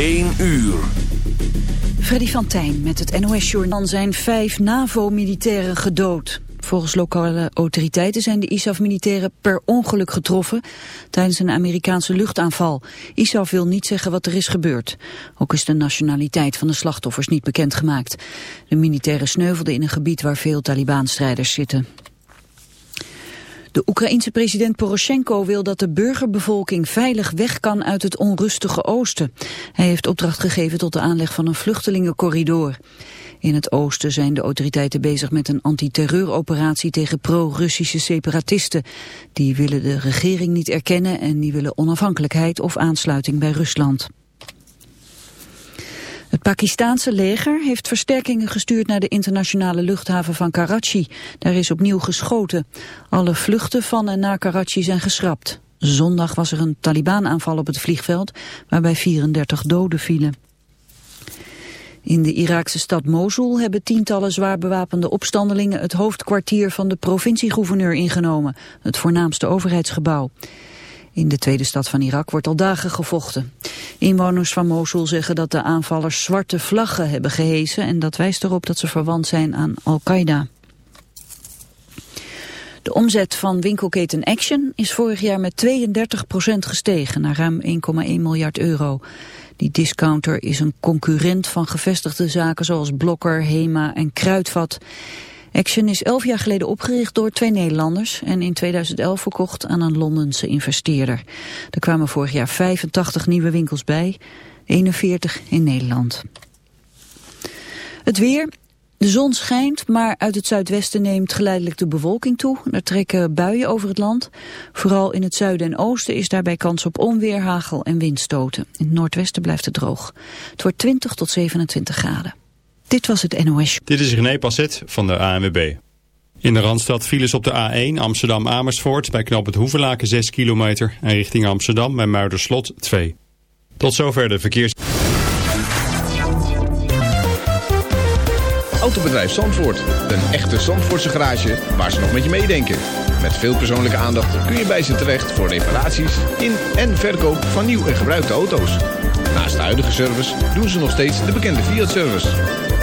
1 uur. Freddy van Tijn met het NOS-journaal zijn vijf NAVO-militairen gedood. Volgens lokale autoriteiten zijn de ISAF-militairen per ongeluk getroffen tijdens een Amerikaanse luchtaanval. ISAF wil niet zeggen wat er is gebeurd. Ook is de nationaliteit van de slachtoffers niet bekendgemaakt. De militairen sneuvelden in een gebied waar veel Taliban-strijders zitten. De Oekraïense president Poroshenko wil dat de burgerbevolking veilig weg kan uit het onrustige oosten. Hij heeft opdracht gegeven tot de aanleg van een vluchtelingencorridor. In het oosten zijn de autoriteiten bezig met een antiterreuroperatie tegen pro-Russische separatisten. Die willen de regering niet erkennen en die willen onafhankelijkheid of aansluiting bij Rusland. Het Pakistaanse leger heeft versterkingen gestuurd naar de internationale luchthaven van Karachi. Daar is opnieuw geschoten. Alle vluchten van en naar Karachi zijn geschrapt. Zondag was er een Taliban-aanval op het vliegveld waarbij 34 doden vielen. In de Iraakse stad Mosul hebben tientallen zwaar bewapende opstandelingen het hoofdkwartier van de provinciegouverneur ingenomen, het voornaamste overheidsgebouw. In de tweede stad van Irak wordt al dagen gevochten. Inwoners van Mosul zeggen dat de aanvallers zwarte vlaggen hebben gehesen... en dat wijst erop dat ze verwant zijn aan Al-Qaeda. De omzet van winkelketen Action is vorig jaar met 32% gestegen... naar ruim 1,1 miljard euro. Die discounter is een concurrent van gevestigde zaken zoals Blokker, Hema en Kruidvat... Action is elf jaar geleden opgericht door twee Nederlanders en in 2011 verkocht aan een Londense investeerder. Er kwamen vorig jaar 85 nieuwe winkels bij, 41 in Nederland. Het weer, de zon schijnt, maar uit het zuidwesten neemt geleidelijk de bewolking toe. Er trekken buien over het land. Vooral in het zuiden en oosten is daarbij kans op onweer, hagel en windstoten. In het noordwesten blijft het droog. Het wordt 20 tot 27 graden. Dit was het NOS. Dit is René Passet van de ANWB. In de Randstad files op de A1 Amsterdam-Amersfoort bij knop het Hoevelaken 6 kilometer en richting Amsterdam bij Muiderslot 2. Tot zover de verkeers... Autobedrijf Zandvoort. Een echte Zandvoortse garage waar ze nog met je meedenken. Met veel persoonlijke aandacht kun je bij ze terecht voor reparaties in en verkoop van nieuw en gebruikte auto's. Naast de huidige service doen ze nog steeds de bekende Fiat-service.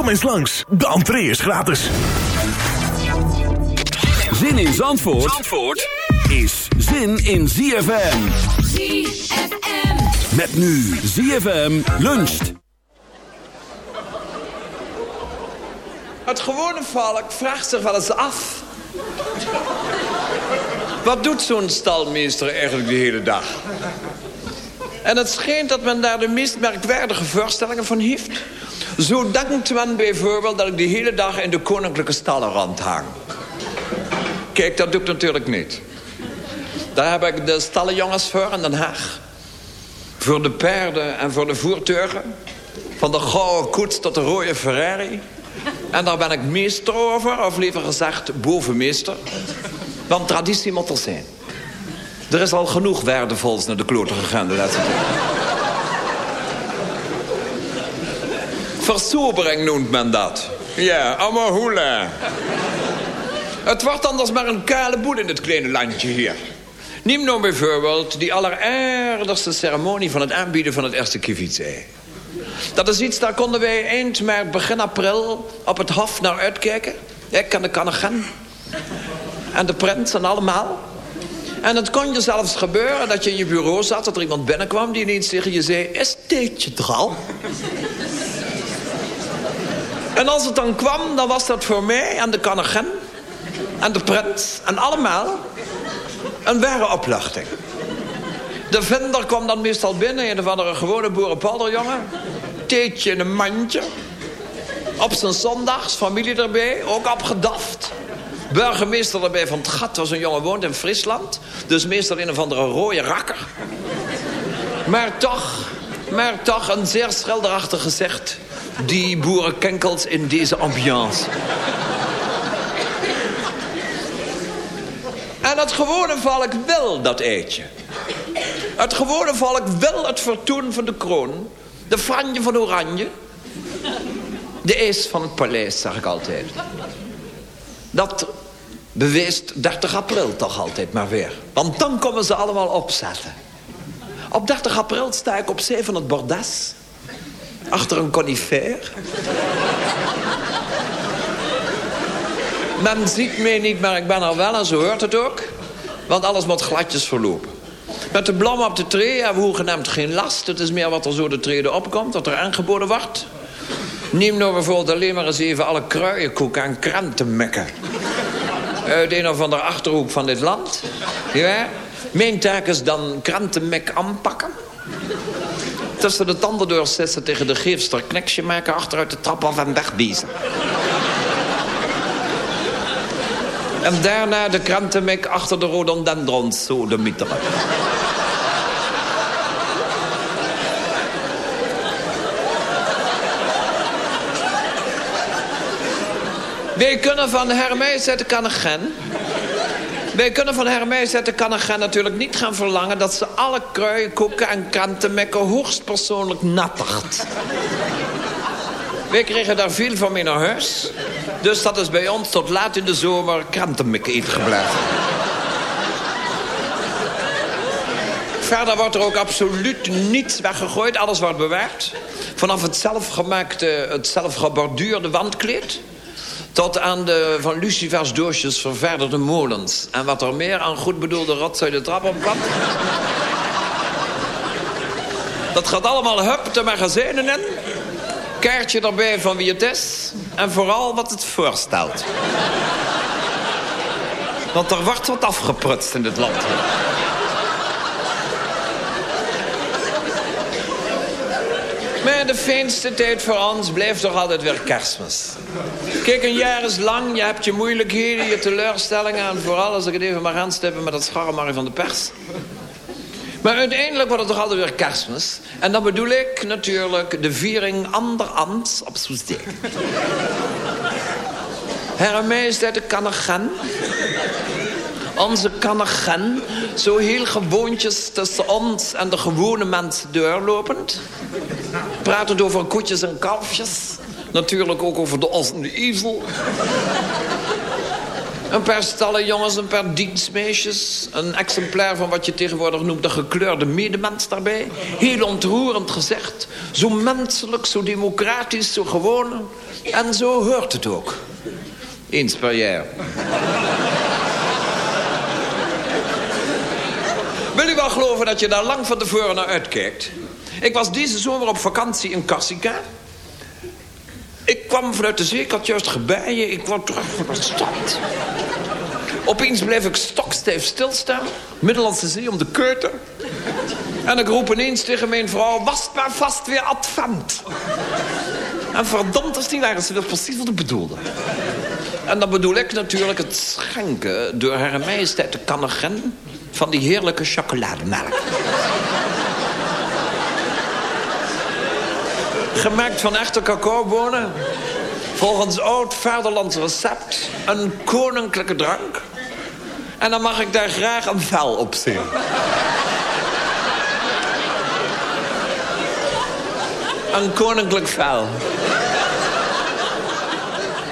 Kom eens langs, de entree is gratis. Zin in Zandvoort, Zandvoort is zin in ZFM. ZFM. Met nu ZFM luncht. Het gewone volk vraagt zich wel eens af... wat doet zo'n stalmeester eigenlijk de hele dag? En het schijnt dat men daar de meest merkwaardige voorstellingen van heeft. Zo denkt men bijvoorbeeld dat ik de hele dag in de koninklijke stallen rondhang. Kijk, dat doe ik natuurlijk niet. Daar heb ik de stallenjongens voor in Den Haag. Voor de paarden en voor de voertuigen. Van de gouden koets tot de rode Ferrari. En daar ben ik meester over, of liever gezegd bovenmeester. Want traditie moet er zijn. Er is al genoeg waardevols naar de kloten gegaan de laatste tijd. Versobering noemt men dat. Ja, allemaal hoela. Het wordt anders maar een kale boel in dit kleine landje hier. Neem nou bijvoorbeeld die alleraardigste ceremonie van het aanbieden van het eerste kievitsei. Dat is iets, daar konden wij eind maart, begin april op het hof naar uitkijken. Ik en de kannegen. En de prins en allemaal. En het kon je zelfs gebeuren dat je in je bureau zat... dat er iemand binnenkwam die ineens tegen je zei... is er al? En als het dan kwam, dan was dat voor mij en de kannegen... en de prins en allemaal... een ware opluchting. De vinder kwam dan meestal binnen... een of andere gewone boerenpolderjongen. Theetje in een mandje. Op zijn zondags, familie erbij, ook opgedaft. Burgemeester erbij van het gat, was een jongen woont in Friesland. Dus meestal een of andere rode rakker. Maar toch, maar toch een zeer schilderachtig gezicht. Die boerenkenkels in deze ambiance. En het gewone volk wil dat eitje. Het gewone volk wil het vertoon van de kroon. De franje van oranje. De ees van het paleis, zeg ik altijd. Dat beweest 30 april toch altijd maar weer. Want dan komen ze allemaal opzetten. Op 30 april sta ik op zee van het bordes. Achter een conifeer. Men ziet mij niet, maar ik ben er wel en zo hoort het ook. Want alles moet gladjes verlopen. Met de bloem op de tree hebben we hoegenaamd geen last. Het is meer wat er zo de trede opkomt, wat er aangeboden wordt. Neem nou bijvoorbeeld alleen maar eens even alle kruienkoek en krantenmekken. Uit een of andere achterhoek van dit land. Ja? Mijn taak is dan krantenmek aanpakken. Tussen de tanden doorzetten tegen de geefster kneksje maken... achteruit de trap af en wegbiezen. En daarna de krantenmek achter de rhododendrons, zo de mieteren. Wij kunnen van Hermes uit de Kannegen... Wij kunnen van Hermes uit de Kannegen natuurlijk niet gaan verlangen... dat ze alle kruien, koeken en krantenmekken hoogstpersoonlijk nattert. Wij kregen daar veel van mee naar huis. Dus dat is bij ons tot laat in de zomer krantenmek eten gebleven. Verder wordt er ook absoluut niets weggegooid. Alles wordt bewaard. Vanaf het zelfgemaakte, het zelfgeborduurde wandkleed... tot aan de van lucifers doosjes ververderde molens. En wat er meer aan goed bedoelde rotzooi de trap op kwam... dat gaat allemaal hup de magazijnen in. Kaartje erbij van wie het is. En vooral wat het voorstelt. Want er wordt wat afgeprutst in dit land. Maar de fijnste tijd voor ons blijft toch altijd weer kerstmis. Kijk, een jaar is lang, je hebt je moeilijkheden, je teleurstellingen... en vooral als ik het even mag aanstippen met het scharremar van de pers... Maar uiteindelijk wordt het toch altijd weer kerstmis. En dan bedoel ik natuurlijk de viering anderhand op Soesdijk. Herre Majesteit, ik kan er gaan. Onze kannegen, zo heel gewoontjes tussen ons en de gewone mens doorlopend. Pratend over koetjes en kalfjes. Natuurlijk ook over de os en de ezel. Een paar stallen jongens, een paar dienstmeisjes. Een exemplaar van wat je tegenwoordig noemt de gekleurde medemens daarbij. Heel ontroerend gezegd. Zo menselijk, zo democratisch, zo gewoon. En zo hoort het ook. Eens per jaar. Wil u wel geloven dat je daar lang van tevoren naar uitkijkt? Ik was deze zomer op vakantie in Corsica. Ik kwam vanuit de zee, ik had juist gebijen. Ik kwam terug van de stad. Opeens bleef ik stokstijf stilstaan. Middellandse Zee om de keuter. En ik roep ineens tegen mijn vrouw... was maar vast weer advent. En verdomd als die waren, ze wist precies wat ik bedoelde. En dan bedoel ik natuurlijk het schenken door Hare Majesteit de Kannegen... van die heerlijke chocolademelk. Gemaakt van echte cacaobonen. Volgens oud vaderlands recept. Een koninklijke drank. En dan mag ik daar graag een vel op zien. Een koninklijk vel.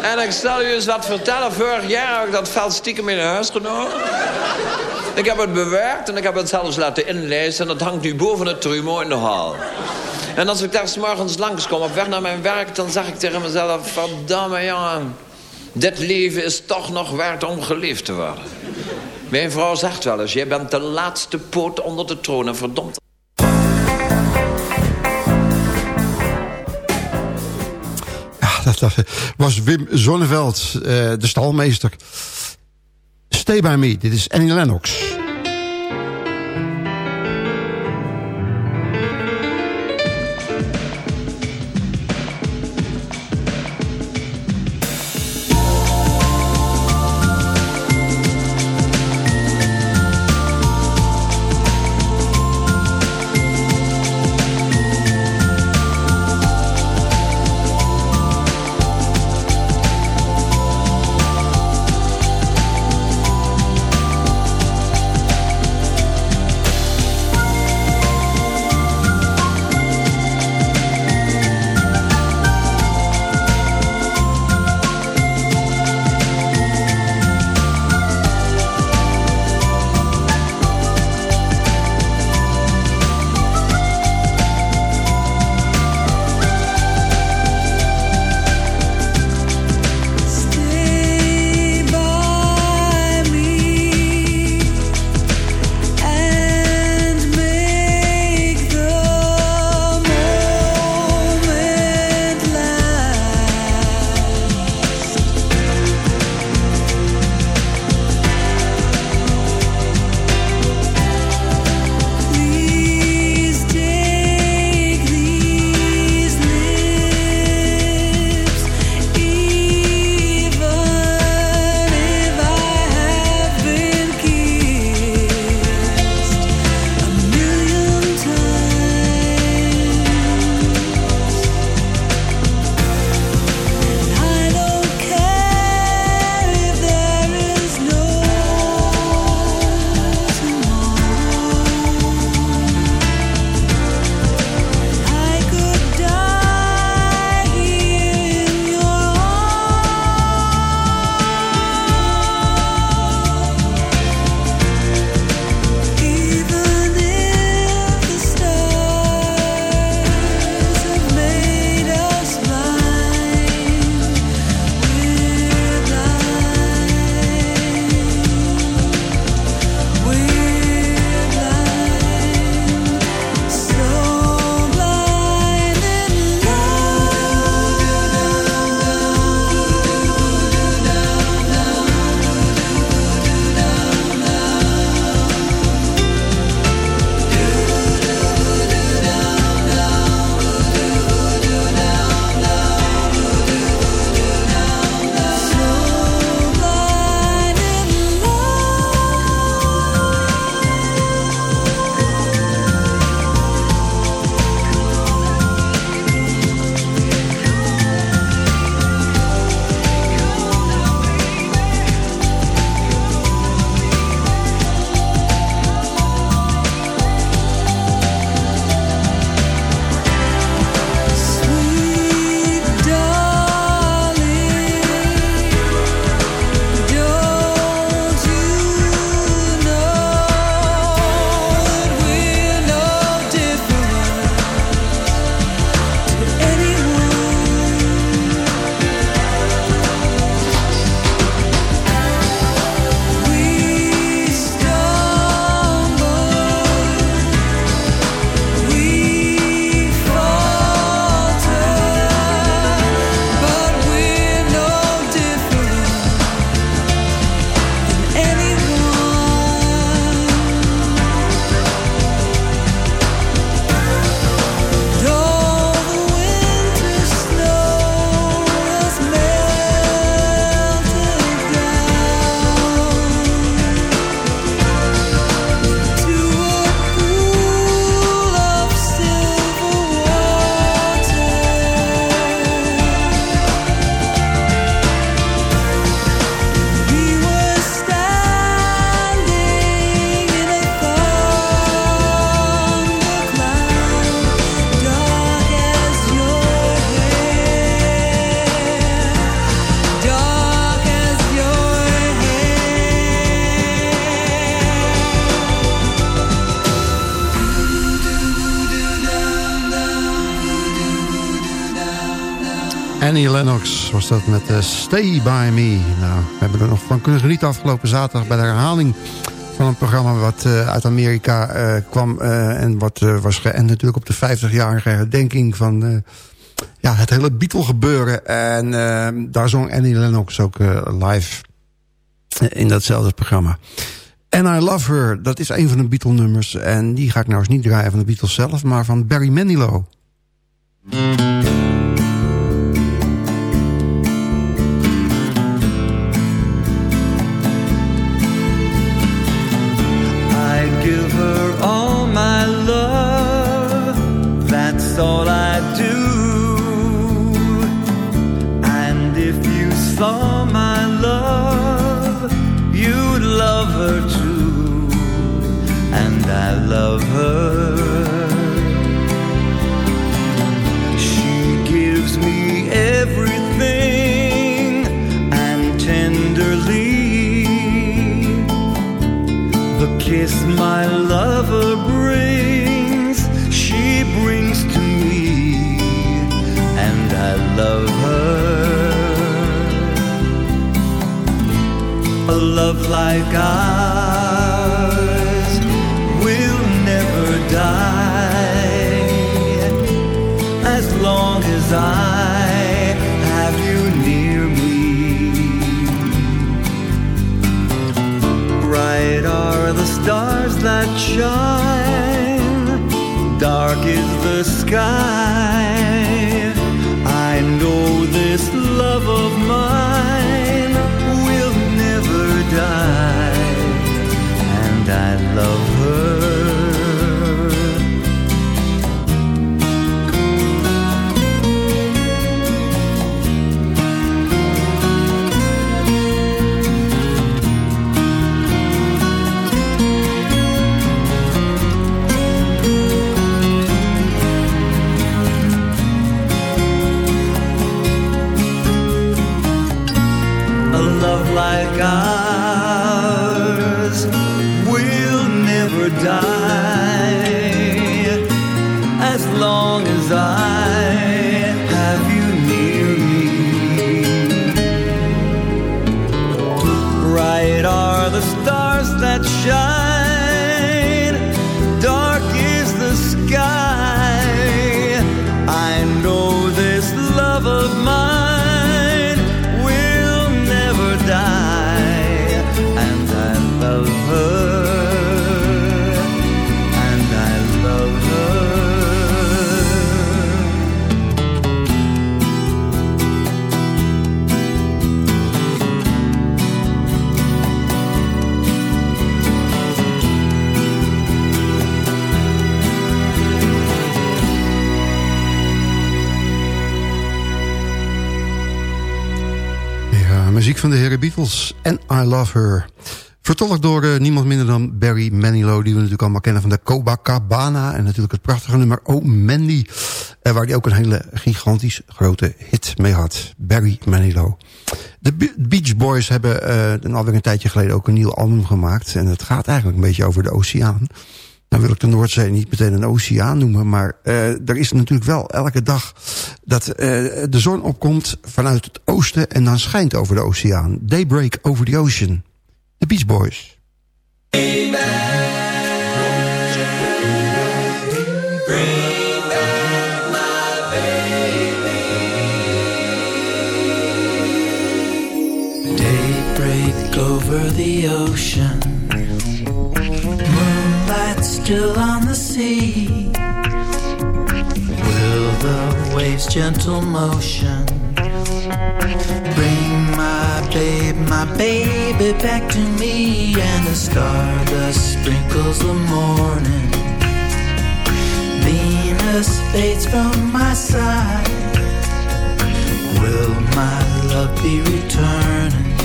En ik zal u eens wat vertellen. Vorig jaar heb ik dat vel stiekem in huis genomen. Ik heb het bewerkt en ik heb het zelfs laten inlezen. En dat hangt nu boven het trumeau in de hal. En als ik daar s morgens langskom op weg naar mijn werk... dan zeg ik tegen mezelf... verdamme jongen, dit leven is toch nog waard om geliefd te worden. Mijn vrouw zegt wel eens... jij bent de laatste poot onder de troon verdomd... Ja, dat, dat was Wim Zonneveld, eh, de stalmeester. Stay by me, dit is Annie Lennox. Dat met uh, Stay By Me. Nou, we hebben er nog van kunnen genieten afgelopen zaterdag... bij de herhaling van een programma wat uh, uit Amerika uh, kwam... en wat was geënt natuurlijk op de 50-jarige herdenking van... ja, het hele Beatle gebeuren. En daar zong Annie Lennox ook live in datzelfde programma. And I Love Her, dat is een van de Beatle nummers. En die ga ik nou eens niet draaien van de Beatles zelf... maar van Barry Manilow. like I muziek van de heren Beatles en I Love Her. Vertolkt door eh, niemand minder dan Barry Manilow... die we natuurlijk allemaal kennen van de Copacabana... en natuurlijk het prachtige nummer Oh Mandy... eh, waar hij ook een hele gigantisch grote hit mee had. Barry Manilow. De Be- Beach Boys hebben eh, alweer een tijdje geleden ook een nieuw album gemaakt... en het gaat eigenlijk een beetje over de oceaan. Nou wil ik de Noordzee niet meteen een oceaan noemen... maar eh, er is natuurlijk wel elke dag dat eh, de zon opkomt vanuit het oosten... en dan schijnt over de oceaan. Daybreak over the ocean. De Beach Boys. Daybreak over the ocean. Still on the sea. Will the waves' gentle motion bring my babe, my baby back to me? And the stardust sprinkles the morning. Venus fades from my side. Will my love be returning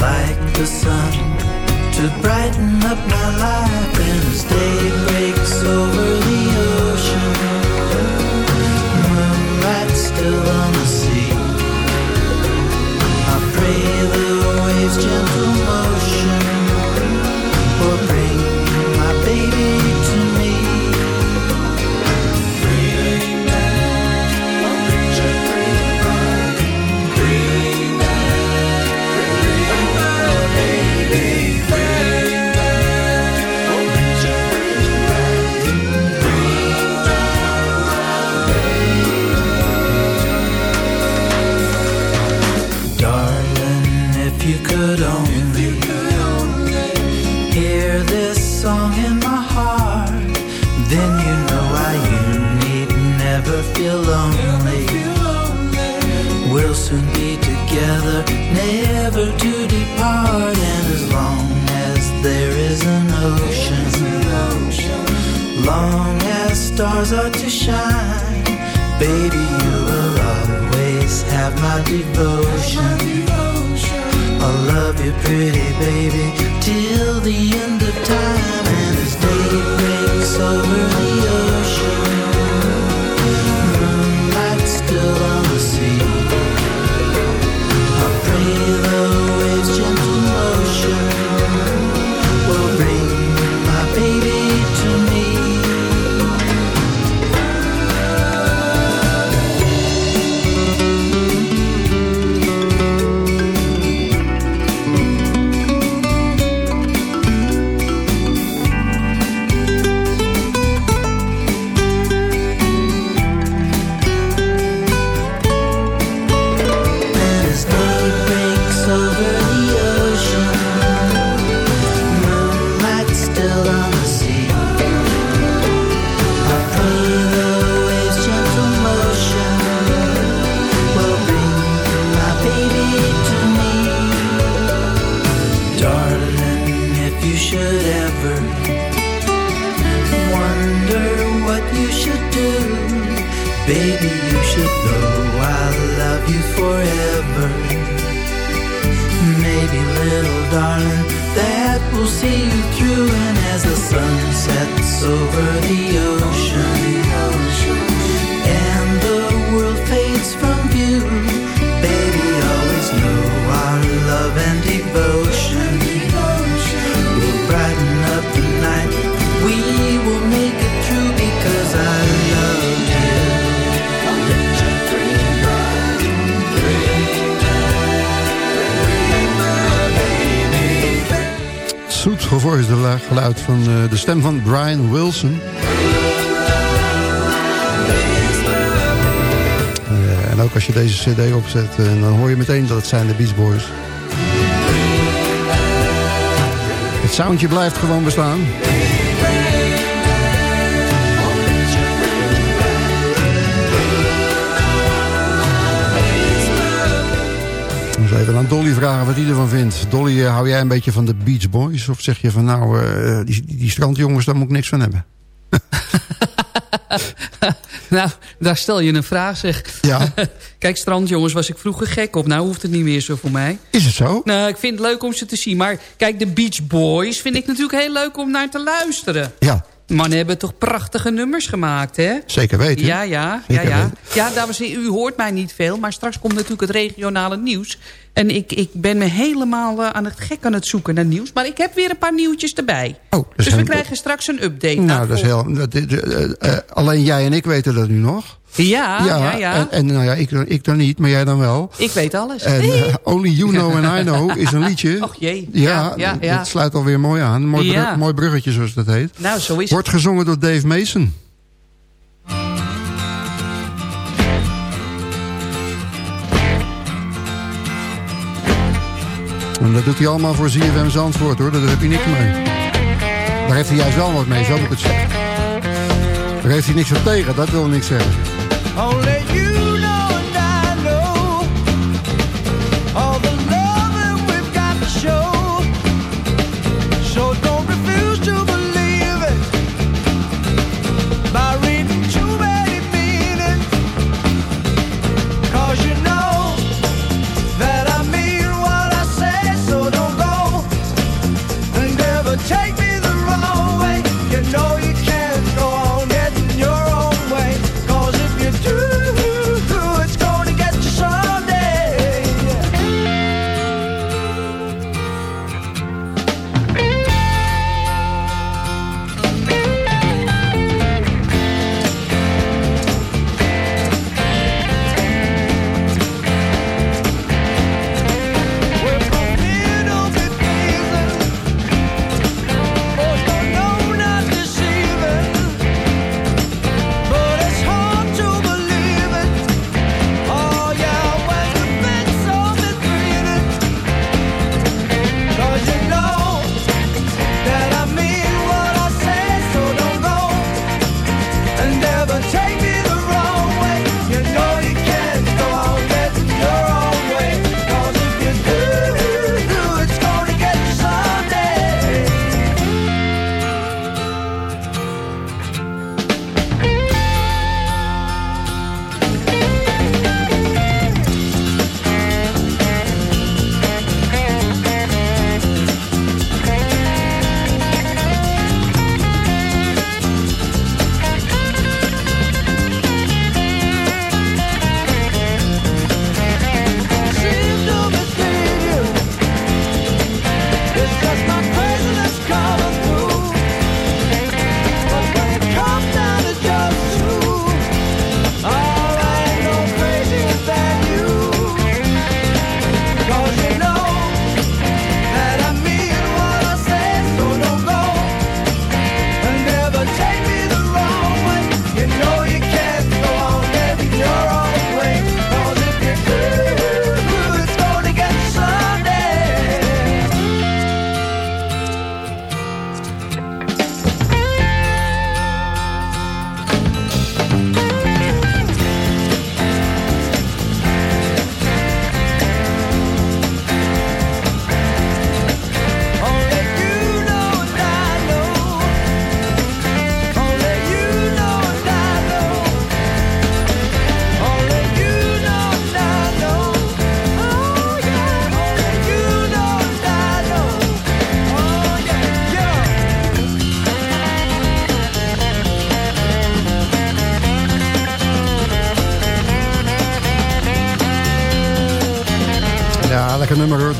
like the sun to brighten up my life? And as day breaks over the ocean, moonlight still on the sea. I pray the waves' gentle motion will bring Baby, you should know I'll love you forever. Maybe, little darling, that will see you through. And as the sun sets over the ocean, Zoet gevoisde geluid van eh, de stem van Brian Wilson. Eh, en ook als je deze cd opzet, eh, dan hoor je meteen dat het zijn de Beach Boys. Het soundje blijft gewoon bestaan. Aan Dolly vragen wat hij ervan vindt. Dolly, eh, hou jij een beetje van de Beach Boys? Of zeg je van nou, eh, die, die, strandjongens, daar moet ik niks van hebben? Nou, daar stel je een vraag, zeg. Ja. Kijk, strandjongens was ik vroeger gek op. Nou hoeft het niet meer zo voor mij. Is het zo? Nou, ik vind het leuk om ze te zien. Maar kijk, de Beach Boys vind ik natuurlijk heel leuk om naar te luisteren. Ja. Mannen hebben toch prachtige nummers gemaakt, hè? Zeker weten. Ja, ja, ja, ja. weten. Ja, dames en heren, u hoort mij niet veel. Maar straks komt natuurlijk het regionale nieuws. En ik, ik ben me helemaal eh, aan het gek aan het zoeken naar nieuws. Maar ik heb weer een paar nieuwtjes erbij. Oh, dus we krijgen straks een update. Nou, dat is heel... dat- eh, eh, alleen jij en ik weten dat nu nog. Ja, ja, ja. En, en nou ja, ik, ik dan niet, maar jij dan wel. Ik weet alles. En Only You Know and I Know is een liedje. Och jee. Ja, Ja, dat sluit alweer mooi aan. Mooi, bru- Ja. mooi bruggetje, zoals dat heet. Nou, zo is het. Wordt gezongen door Dave Mason. En dat doet hij allemaal voor ZFM Zandvoort, hoor. Daar heb je niks mee. Daar heeft hij juist wel wat mee, zo moet ik het zeggen. Daar heeft hij niks op tegen, dat wil niks zeggen.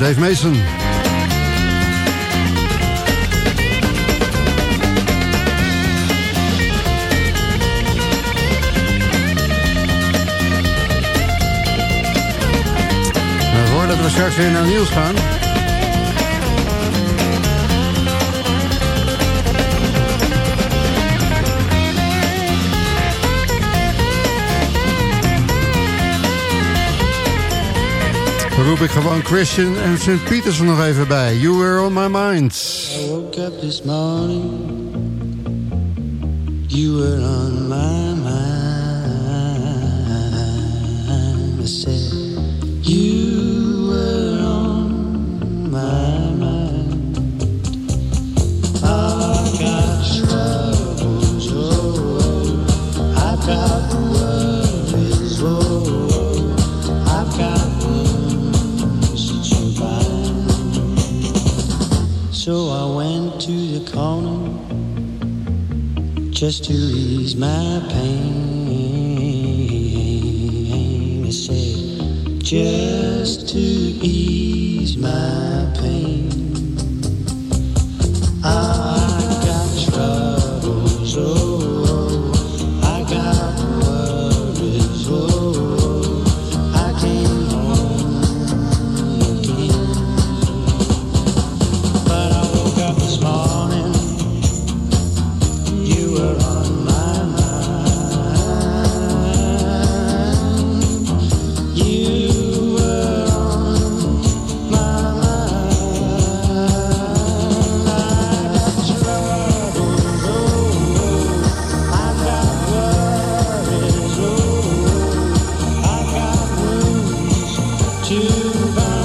Dave Mason. Voordat we straks weer naar nieuws gaan... roep ik gewoon Christian en St. Peters er nog even bij. You were on my mind. I woke up this morning. You were on my just to ease my pain. I said, just to ease my to bind.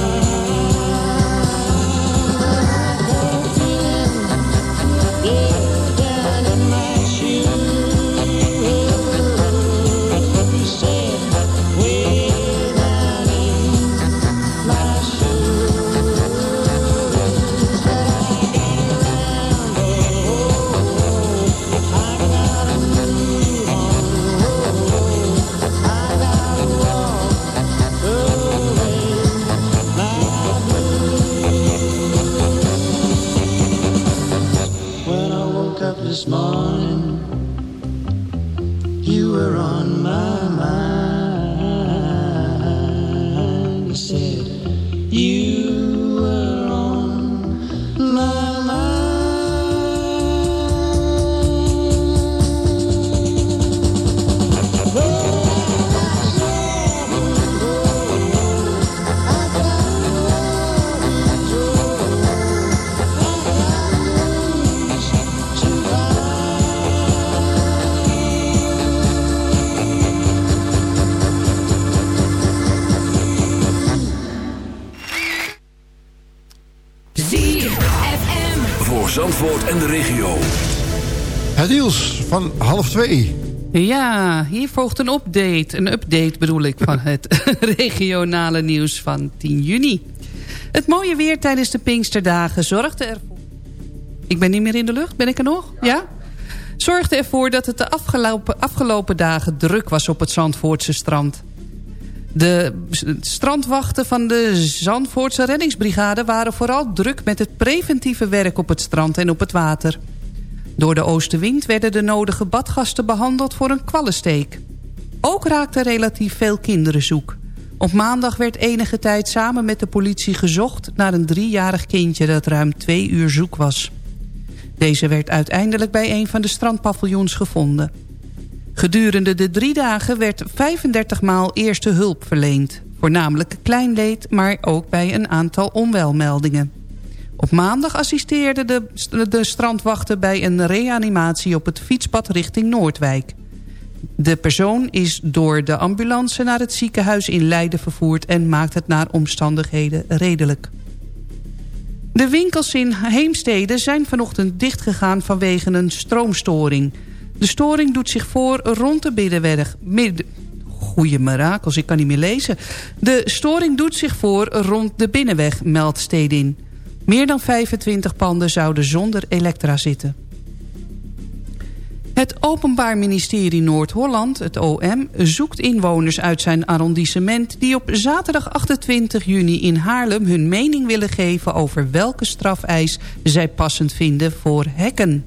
2. Ja, hier volgt een update. Een update bedoel ik van het regionale nieuws van 10 juni. Het mooie weer tijdens de Pinksterdagen zorgde ervoor... Ik ben niet meer in de lucht, ben ik er nog? ja? zorgde ervoor dat het de afgelopen, afgelopen dagen druk was op het Zandvoortse strand. De strandwachten van de Zandvoortse reddingsbrigade waren vooral druk met het preventieve werk op het strand en op het water. Door de oostenwind werden de nodige badgasten behandeld voor een kwallensteek. Ook raakten relatief veel kinderen zoek. Op maandag werd enige tijd samen met de politie gezocht... naar een driejarig kindje dat ruim twee uur zoek was. Deze werd uiteindelijk bij een van de strandpaviljoens gevonden. Gedurende de drie dagen werd 35 maal eerste hulp verleend. Voornamelijk klein leed, maar ook bij een aantal onwelmeldingen. Op maandag assisteerden de, de strandwachten bij een reanimatie op het fietspad richting Noordwijk. De persoon is door de ambulance naar het ziekenhuis in Leiden vervoerd... en maakt het naar omstandigheden redelijk. De winkels in Heemstede zijn vanochtend dichtgegaan vanwege een stroomstoring. De storing doet zich voor rond de. Midden, goeie mirakels, ik kan niet meer lezen. De storing doet zich voor rond de binnenweg, meldt Stedin. Meer dan 25 panden zouden zonder elektra zitten. Het Openbaar Ministerie Noord-Holland, het OM, zoekt inwoners uit zijn arrondissement... die op zaterdag 28 juni in Haarlem hun mening willen geven... over welke strafeis zij passend vinden voor hacken.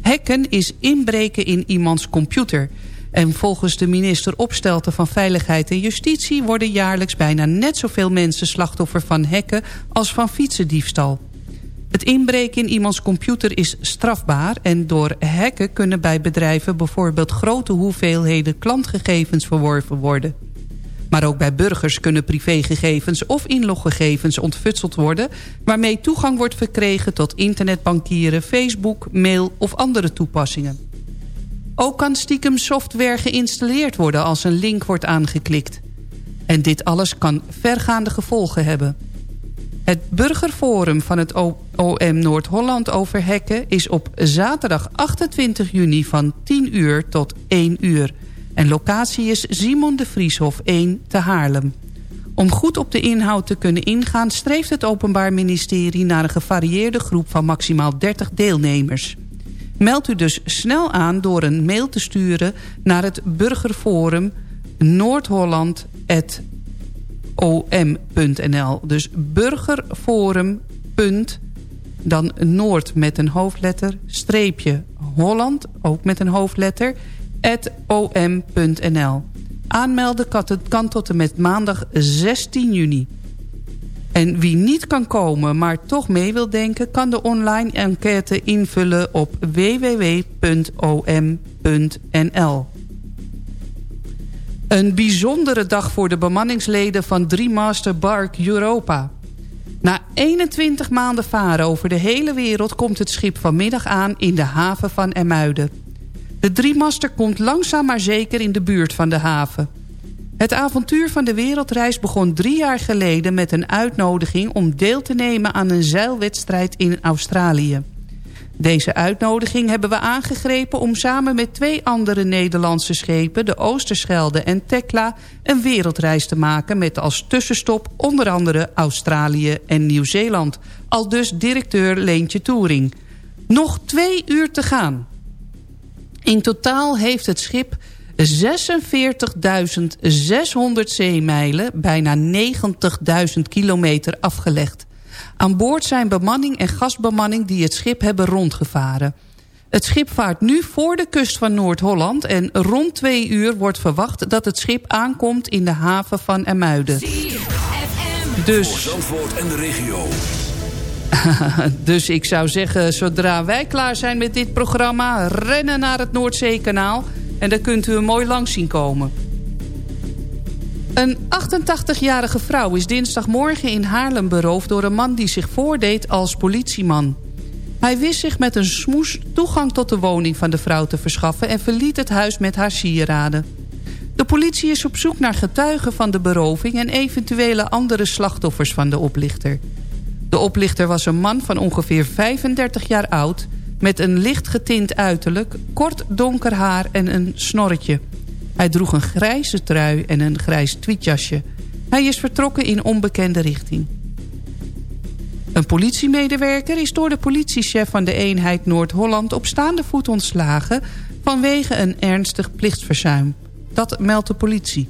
Hacken is inbreken in iemands computer... En volgens de minister Opstelten van Veiligheid en Justitie... worden jaarlijks bijna net zoveel mensen slachtoffer van hacken als van fietsendiefstal. Het inbreken in iemands computer is strafbaar... en door hacken kunnen bij bedrijven bijvoorbeeld grote hoeveelheden klantgegevens verworven worden. Maar ook bij burgers kunnen privégegevens of inloggegevens ontfutseld worden... waarmee toegang wordt verkregen tot internetbankieren, Facebook, mail of andere toepassingen. Ook kan stiekem software geïnstalleerd worden als een link wordt aangeklikt. En dit alles kan vergaande gevolgen hebben. Het burgerforum van het OM Noord-Holland over hekken... is op zaterdag 28 juni van 10 uur tot 1 uur. En locatie is Simon de Vrieshof 1 te Haarlem. Om goed op de inhoud te kunnen ingaan... streeft het Openbaar Ministerie naar een gevarieerde groep van maximaal 30 deelnemers. Meld u dus snel aan door een mail te sturen naar het burgerforum noordholland.om.nl. Dus burgerforum. Dan Noord met een hoofdletter, streepje Holland, ook met een hoofdletter, om.nl. Aanmelden kan tot en met maandag 16 juni. En wie niet kan komen, maar toch mee wil denken... kan de online enquête invullen op www.om.nl. Een bijzondere dag voor de bemanningsleden van Drie Master Bark Europa. Na 21 maanden varen over de hele wereld... komt het schip vanmiddag aan in de haven van Emuiden. De Driemaster komt langzaam maar zeker in de buurt van de haven... Het avontuur van de wereldreis begon drie jaar geleden met een uitnodiging om deel te nemen aan een zeilwedstrijd in Australië. Deze uitnodiging hebben we aangegrepen om samen met twee andere Nederlandse schepen, de Oosterschelde en Tekla, een wereldreis te maken met als tussenstop onder andere Australië en Nieuw-Zeeland. Al dus directeur Leentje Toering. Nog twee uur te gaan. In totaal heeft het schip 46.600 zeemijlen, bijna 90.000 kilometer afgelegd. Aan boord zijn bemanning en gastbemanning die het schip hebben rondgevaren. Het schip vaart nu voor de kust van Noord-Holland... en rond twee uur wordt verwacht dat het schip aankomt in de haven van Emuiden. Dus... Zandvoort en de regio. dus ik zou zeggen, zodra wij klaar zijn met dit programma... rennen naar het Noordzeekanaal... En daar kunt u hem mooi langs zien komen. Een 88-jarige vrouw is dinsdagmorgen in Haarlem beroofd... door een man die zich voordeed als politieman. Hij wist zich met een smoes toegang tot de woning van de vrouw te verschaffen... en verliet het huis met haar sieraden. De politie is op zoek naar getuigen van de beroving... en eventuele andere slachtoffers van de oplichter. De oplichter was een man van ongeveer 35 jaar oud met een licht getint uiterlijk, kort donker haar en een snorretje. Hij droeg een grijze trui en een grijs tweetjasje. Hij is vertrokken in onbekende richting. Een politiemedewerker is door de politiechef van de eenheid Noord-Holland... op staande voet ontslagen vanwege een ernstig plichtsverzuim. Dat meldt de politie.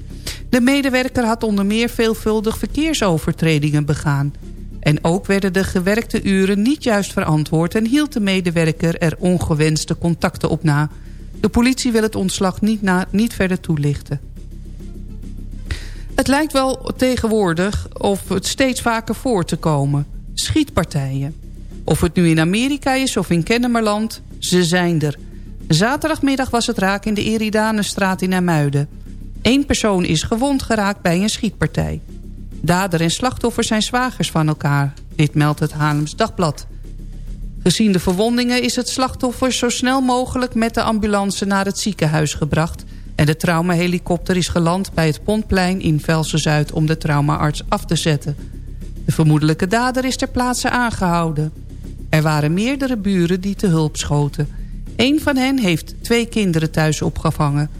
De medewerker had onder meer veelvuldig verkeersovertredingen begaan. En ook werden de gewerkte uren niet juist verantwoord... en hield de medewerker er ongewenste contacten op na. De politie wil het ontslag niet, niet verder toelichten. Het lijkt wel tegenwoordig of het steeds vaker voor te komen. Schietpartijen. Of het nu in Amerika is of in Kennemerland, ze zijn er. Zaterdagmiddag was het raak in de Eridanenstraat in Amuiden. Eén persoon is gewond geraakt bij een schietpartij. Dader en slachtoffer zijn zwagers van elkaar. Dit meldt het Haarlems Dagblad. Gezien de verwondingen is het slachtoffer zo snel mogelijk met de ambulance naar het ziekenhuis gebracht... en de traumahelikopter is geland bij het Pontplein in Velsen-Zuid om de traumaarts af te zetten. De vermoedelijke dader is ter plaatse aangehouden. Er waren meerdere buren die te hulp schoten. Een van hen heeft twee kinderen thuis opgevangen.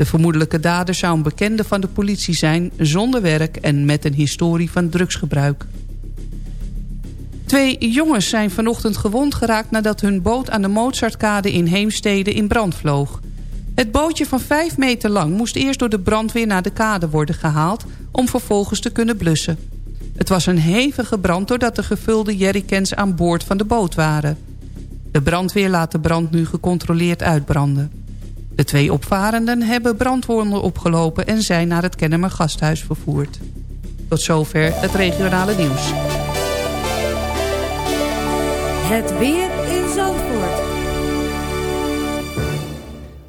De vermoedelijke dader zou een bekende van de politie zijn... zonder werk en met een historie van drugsgebruik. Twee jongens zijn vanochtend gewond geraakt nadat hun boot aan de Mozartkade in Heemstede in brand vloog. Het bootje van 5 meter lang moest eerst door de brandweer naar de kade worden gehaald... om vervolgens te kunnen blussen. Het was een hevige brand doordat de gevulde jerrycans aan boord van de boot waren. De brandweer laat de brand nu gecontroleerd uitbranden. De twee opvarenden hebben brandwonden opgelopen... en zijn naar het Kennemer Gasthuis vervoerd. Tot zover het regionale nieuws. Het weer in Zandvoort.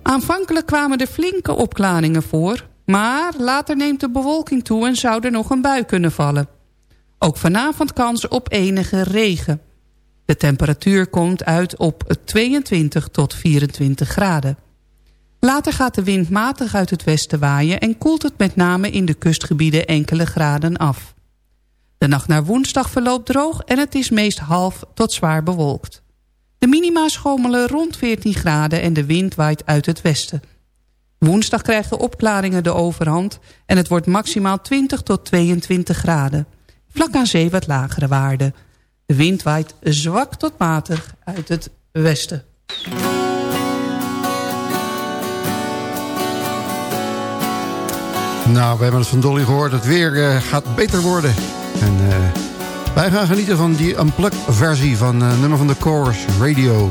Aanvankelijk kwamen er flinke opklaringen voor... maar later neemt de bewolking toe en zou er nog een bui kunnen vallen. Ook vanavond kans op enige regen. De temperatuur komt uit op 22 tot 24 graden. Later gaat de wind matig uit het westen waaien... en koelt het met name in de kustgebieden enkele graden af. De nacht naar woensdag verloopt droog en het is meest half tot zwaar bewolkt. De minima schommelen rond 14 graden en de wind waait uit het westen. Woensdag krijgen opklaringen de overhand en het wordt maximaal 20 tot 22 graden. Vlak aan zee wat lagere waarden. De wind waait zwak tot matig uit het westen. Nou, we hebben het van Dolly gehoord. Het weer eh, gaat beter worden. En eh, wij gaan genieten van die unplugged versie van eh, nummer van de Chorus Radio.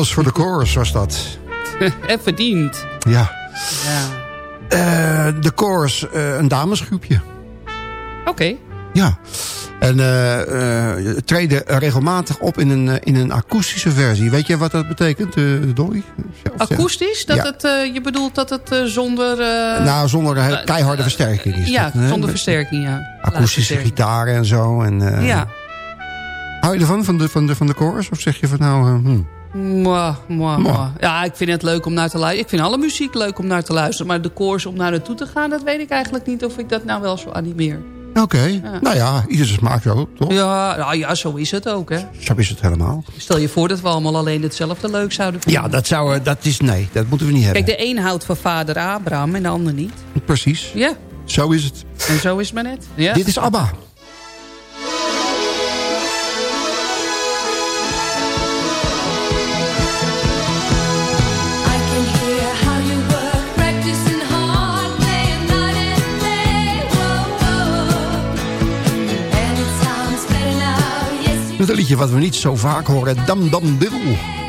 Applaus voor de chorus was dat. en verdiend. Ja. Ja. Eh, de chorus, eh, een damesgroepje. Oké. Ja. En eh, treden regelmatig op in een, in een akoestische versie. Weet je wat dat betekent, Dolly? Akoestisch? Dat Ja. het, je bedoelt dat het zonder... Nou, zonder keiharde versterking is ja, dat, zonder versterking, ja. Akoestische gitaren en zo. En, Ja. Hou je ervan, van de, van de, van de chorus? Of zeg je van nou... eh, hm. Mwah, mwah, Mwah. Ja, ik vind het leuk om naar te luisteren. Ik vind alle muziek leuk om naar te luisteren. Maar de koers om naar naartoe te gaan... dat weet ik eigenlijk niet of ik dat nou wel zo animeer. Oké, nou ja, ieder zijn smaak zo, toch? Ja, nou ja, zo is het ook, hè. Zo is het helemaal. Stel je voor dat we allemaal alleen hetzelfde leuk zouden vinden. Ja, dat zou... eh, Dat is... Nee, dat moeten we niet hebben. Kijk, de een houdt van vader Abraham en de ander niet. Precies. Ja, Zo is het. en zo is het maar net. Ja. Dit is ABBA. Met een liedje wat we niet zo vaak horen. Dam Dam Diddle.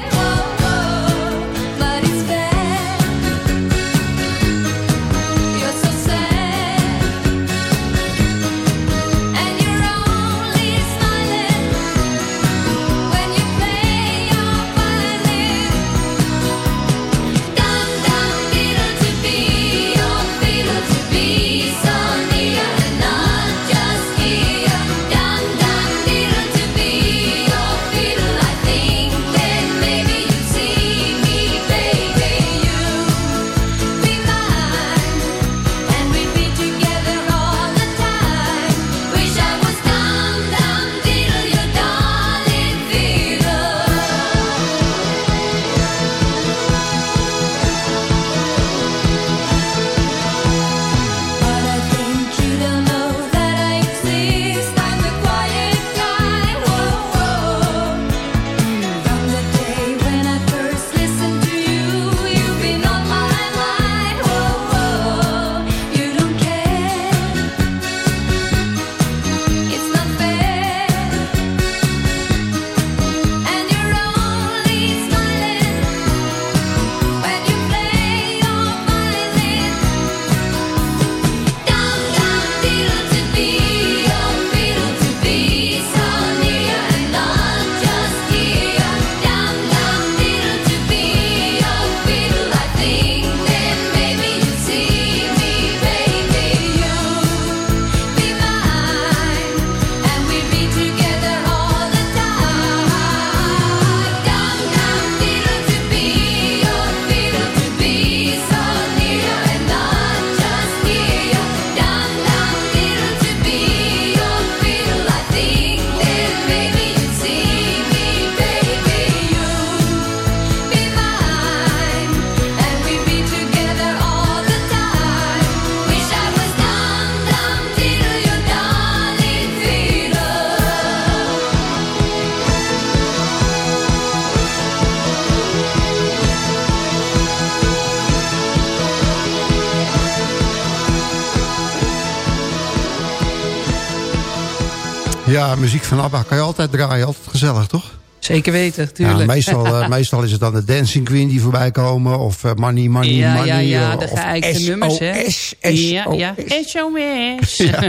Ja, muziek van ABBA kan je altijd draaien. Altijd gezellig, toch? Zeker weten, Ja, tuurlijk. meestal, eh, meestal is het dan de Dancing Queen die voorbij komen. Of eh, Money, Money, ja, Money. ja, ja, eh, de geëikte nummers, hè? SOS, Ja, ja. SOS. Ja.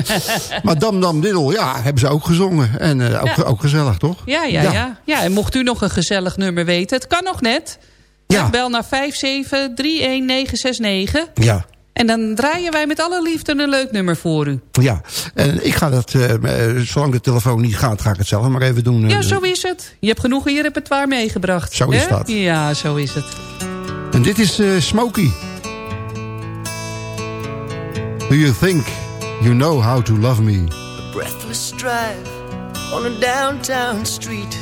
Maar Dam Dam Diddle, ja, hebben ze ook gezongen. En eh, ook, Ja. ook gezellig, toch? Ja, ja, ja, ja. En mocht u nog een gezellig nummer weten, het kan nog net. Ja. Bel naar 5731969. Ja. En dan draaien wij met alle liefde een leuk nummer voor u. Ja, en ik ga dat, eh, eh, zolang de telefoon niet gaat, ga ik het zelf maar even doen. Ja, Eh, zo is het. Je hebt genoeg in je repertoire meegebracht. Zo is dat. Ja, zo is het. En dit is eh, Smokey. Do you think you know how to love me? breathless drive on a downtown street.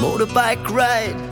Motorbike ride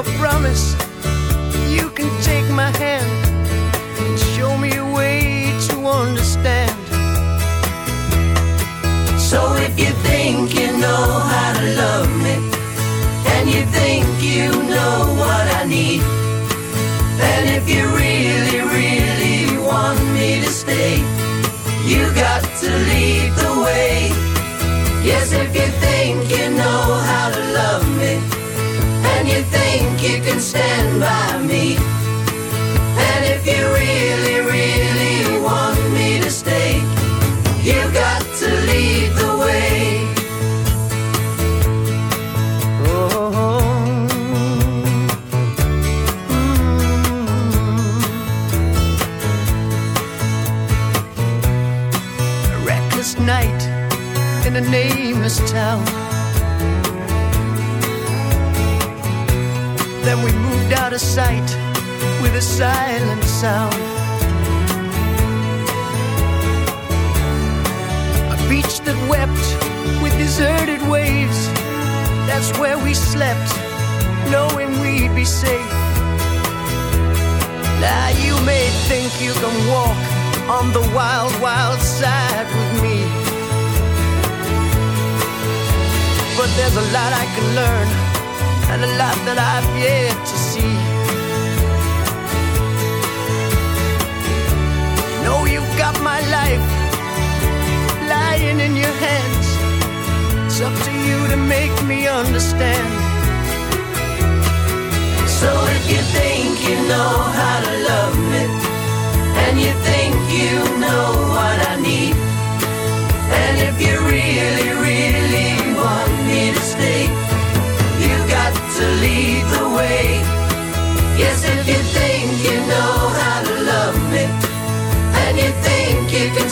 A promise, you can take my hand and show me a way to understand. So if you think you know how to love me, and you think you know what I need, and if you really, really want me to stay, you got to lead the way. Yes, if you think you know how to love me, and you think you can stand by me, moved out of sight with a silent sound. A beach that wept with deserted waves. That's where we slept, knowing we'd be safe. Now you may think you can walk on the wild, wild side with me. But there's a lot I can learn, and a lot that I've yet to got my life lying in your hands. It's up to you to make me understand. So if you think you know how to love me, and you think you know what I need, and if you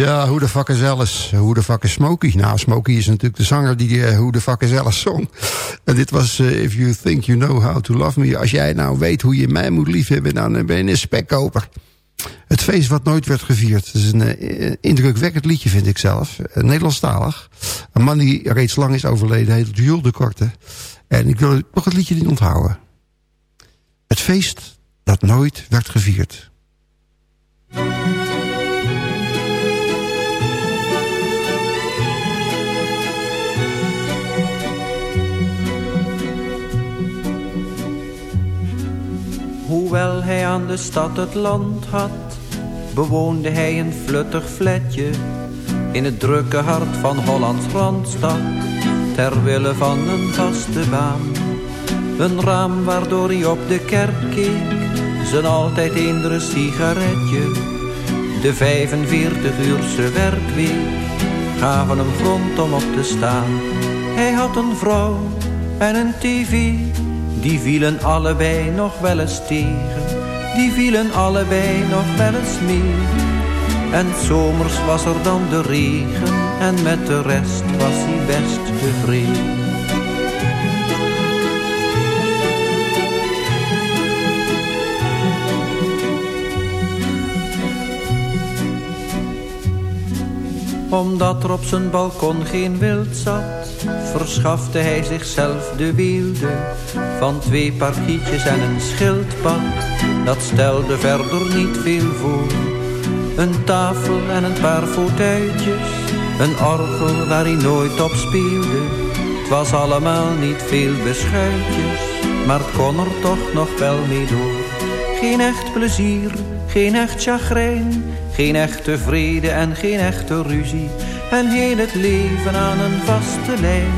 Ja, hoe de fuck is Alice? Hoe de fuck is Smokey? Nou, Smokey is natuurlijk de zanger die eh, hoe de fuck is Alice zong. En dit was eh, If You Think You Know How To Love Me. Als jij nou weet hoe je mij moet liefhebben, dan ben je een spekkoper. Het feest wat nooit werd gevierd. Het is een eh, indrukwekkend liedje, vind ik zelf. Nederlandstalig. Een man die reeds lang is overleden, heet Jules de Korte. En ik wil nog het liedje niet onthouden. Het feest dat nooit werd gevierd. Hoewel hij aan de stad het land had, bewoonde hij een fluttig flatje in het drukke hart van Hollands Randstad, ter wille van een vaste baan. Een raam waardoor hij op de kerk keek, zijn altijd eendere sigaretje. De 45-uurse werkweek gaven hem grond om op te staan. Hij had een vrouw en een tv, die vielen allebei nog wel eens tegen. Die vielen allebei nog wel eens meer. En zomers was er dan de regen en met de rest was hij best tevreden. Omdat er op zijn balkon geen wild zat, verschafte hij zichzelf de weelde van twee parkietjes en een schildpad. Dat stelde verder niet veel voor. Een tafel en een paar fauteuiltjes, een orgel waar hij nooit op speelde. Het was allemaal niet veel beschuitjes, maar kon er toch nog wel mee door. Geen echt plezier, geen echt chagrijn, geen echte vrede en geen echte ruzie. En heel het leven aan een vaste lijn.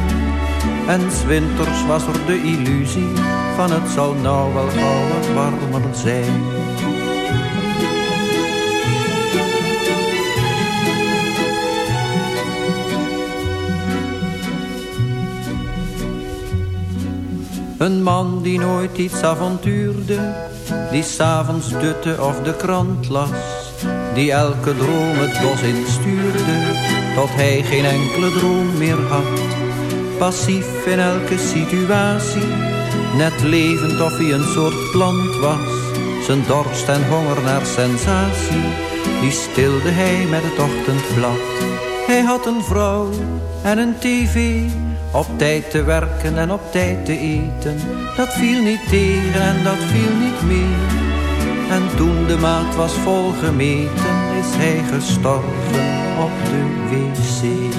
En 's winters was er de illusie van het zal nou wel gauw wat warmer zijn. Een man die nooit iets avontuurde, die s'avonds dutte of de krant las. Die elke droom het bos instuurde, tot hij geen enkele droom meer had. Passief in elke situatie, net levend of hij een soort plant was. Zijn dorst en honger naar sensatie, die stilde hij met het ochtendblad. Hij had een vrouw en een tv, op tijd te werken en op tijd te eten. Dat viel niet tegen en dat viel niet meer. En toen de maat was volgemeten, is hij gestorven op de wc.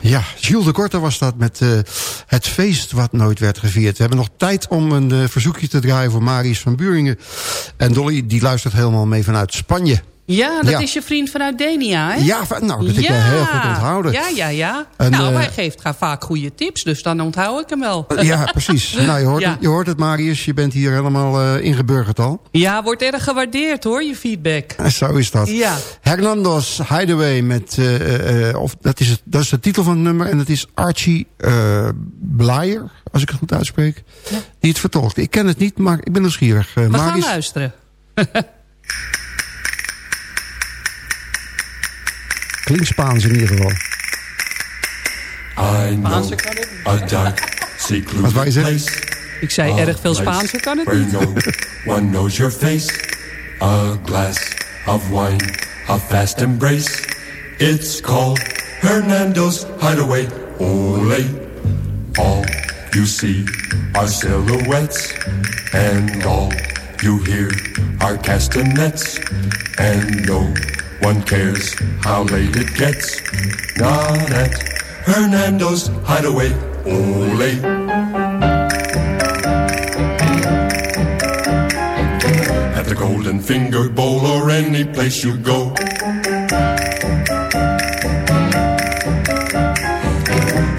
Ja, Jules de Korte was dat met eh, het feest wat nooit werd gevierd. We hebben nog tijd om een eh, verzoekje te draaien voor Marius van Buringen. En Dolly, die luistert helemaal mee vanuit Spanje. Ja, dat Ja. is je vriend vanuit Denia, hè? Ja, nou, dat heb jij heel goed onthouden. Ja, ja, ja. En, nou, eh, hij geeft ga vaak goede tips, dus dan onthoud ik hem wel. Ja, precies. Nou, je hoort, Ja. het, je hoort het, Marius. Je bent hier helemaal eh, ingeburgerd al. Ja, wordt erg gewaardeerd hoor, je feedback. Zo is dat. Ja. Hernando's Hideaway met, eh, eh, of dat is, het, dat is de titel van het nummer. En het is Archie eh Blyer, als ik het goed uitspreek. Die het vertolkt. Ik ken het niet, maar ik ben nieuwsgierig. Eh, We gaan Marius, luisteren. klinkt Spaans in ieder geval. I know a dark, secluded Wat wou zeggen? place. Ik zei a erg veel Spaans, ik kan het niet. no one knows your face. A glass of wine, a fast embrace. It's called Hernando's Hideaway. Ole. All you see are silhouettes, and all you hear are castanets, and no one cares how late it gets. Not at Hernando's Hideaway. Ole. At the Golden Finger Bowl or any place you go.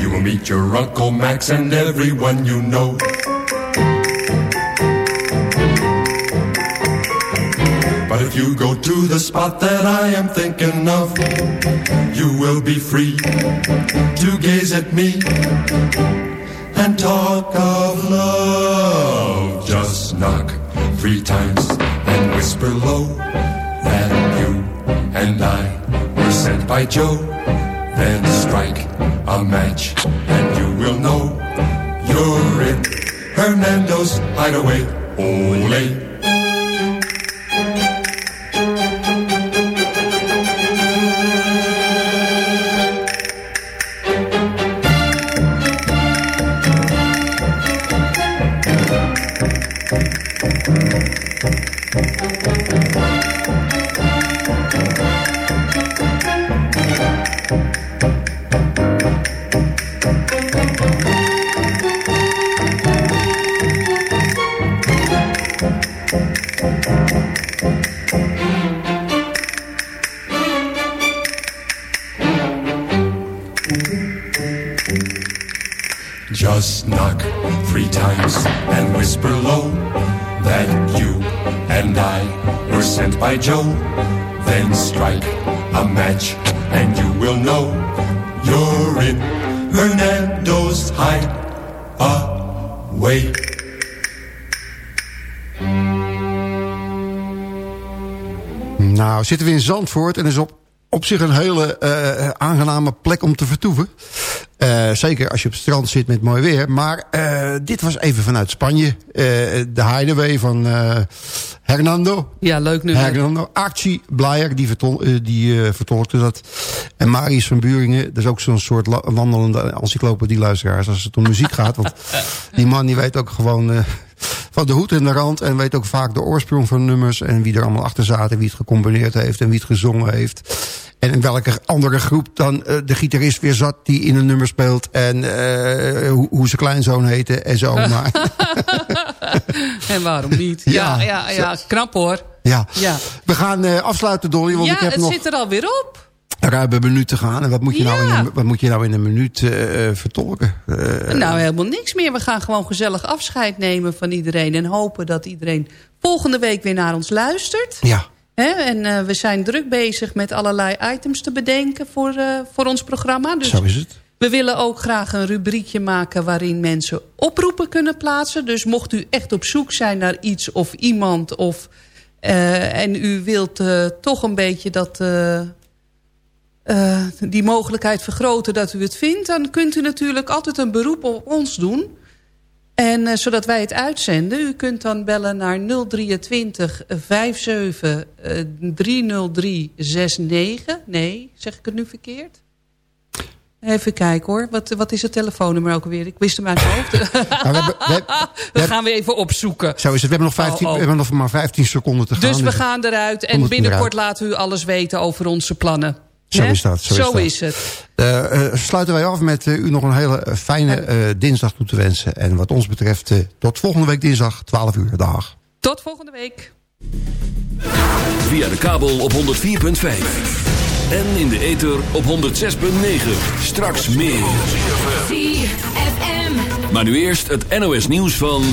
You will meet your Uncle Max and everyone you know. You go to the spot that I am thinking of, you will be free to gaze at me and talk of love. Just knock three times and whisper low that you and I were sent by Joe. Then strike a match and you will know you're in Hernando's hideaway. Ole. Zandvoort en is op, op zich een hele eh, aangename plek om te vertoeven. Eh, zeker als je op het strand zit met mooi weer. Maar eh, dit was even vanuit Spanje. De Hideaway van Hernando. Ja, leuk nummer. Hernando. Archie Blyer, die, vertol, die vertolkte dat. En Marius van Buringen, dat is ook zo'n soort wandelende encyclopedie luisteraars als het om muziek gaat. Want die man die weet ook gewoon van de hoed en de rand. En weet ook vaak de oorsprong van nummers. En wie er allemaal achter zaten, wie het gecomponeerd heeft en wie het gezongen heeft. En in welke andere groep dan eh, de gitarist weer zat die in een nummer speelt. En eh, hoe, hoe zijn kleinzoon heette en zo. Maar, En waarom niet? Ja, Ja, ja, ja, knap hoor. ja. Ja, We gaan eh, afsluiten, Dolly. Want ja ik heb het nog... zit er alweer op. ruime minuut te gaan. En wat moet je, nou, in een, wat moet je nou in een minuut eh, eh, vertolken? Eh, nou, helemaal niks meer. We gaan gewoon gezellig afscheid nemen van iedereen. En hopen dat iedereen volgende week weer naar ons luistert. Ja. En we zijn druk bezig met allerlei items te bedenken voor, voor ons programma. Dus Zo is het. we willen ook graag een rubriekje maken waarin mensen oproepen kunnen plaatsen. Dus mocht u echt op zoek zijn naar iets of iemand... Of, en u wilt toch een beetje dat, eh, die mogelijkheid vergroten dat u het vindt... dan kunt u natuurlijk altijd een beroep op ons doen... En eh, zodat wij het uitzenden, u kunt dan bellen naar 023 57 eh, 30369. Nee, zeg ik het nu verkeerd? Even kijken hoor. Wat, wat is het telefoonnummer ook alweer? Ik wist hem uit mijn hoofd. Nou, we hebben- we- we gaan we even opzoeken. Zo is het. We hebben nog, 15, Oh, oh. we hebben nog maar 15 seconden te gaan. Dus we gaan eruit en binnenkort eruit. laten we u alles weten over onze plannen. Zo is dat. Zo, Zo is, het. Eh, eh, sluiten wij af met eh, u nog een hele fijne eh, dinsdag toe te wensen. En wat ons betreft tot volgende week dinsdag, 12 uur. Dag. Tot volgende week. Via de kabel op 104.5. En in de ether op 106.9. Straks meer. Maar nu eerst het NOS nieuws van...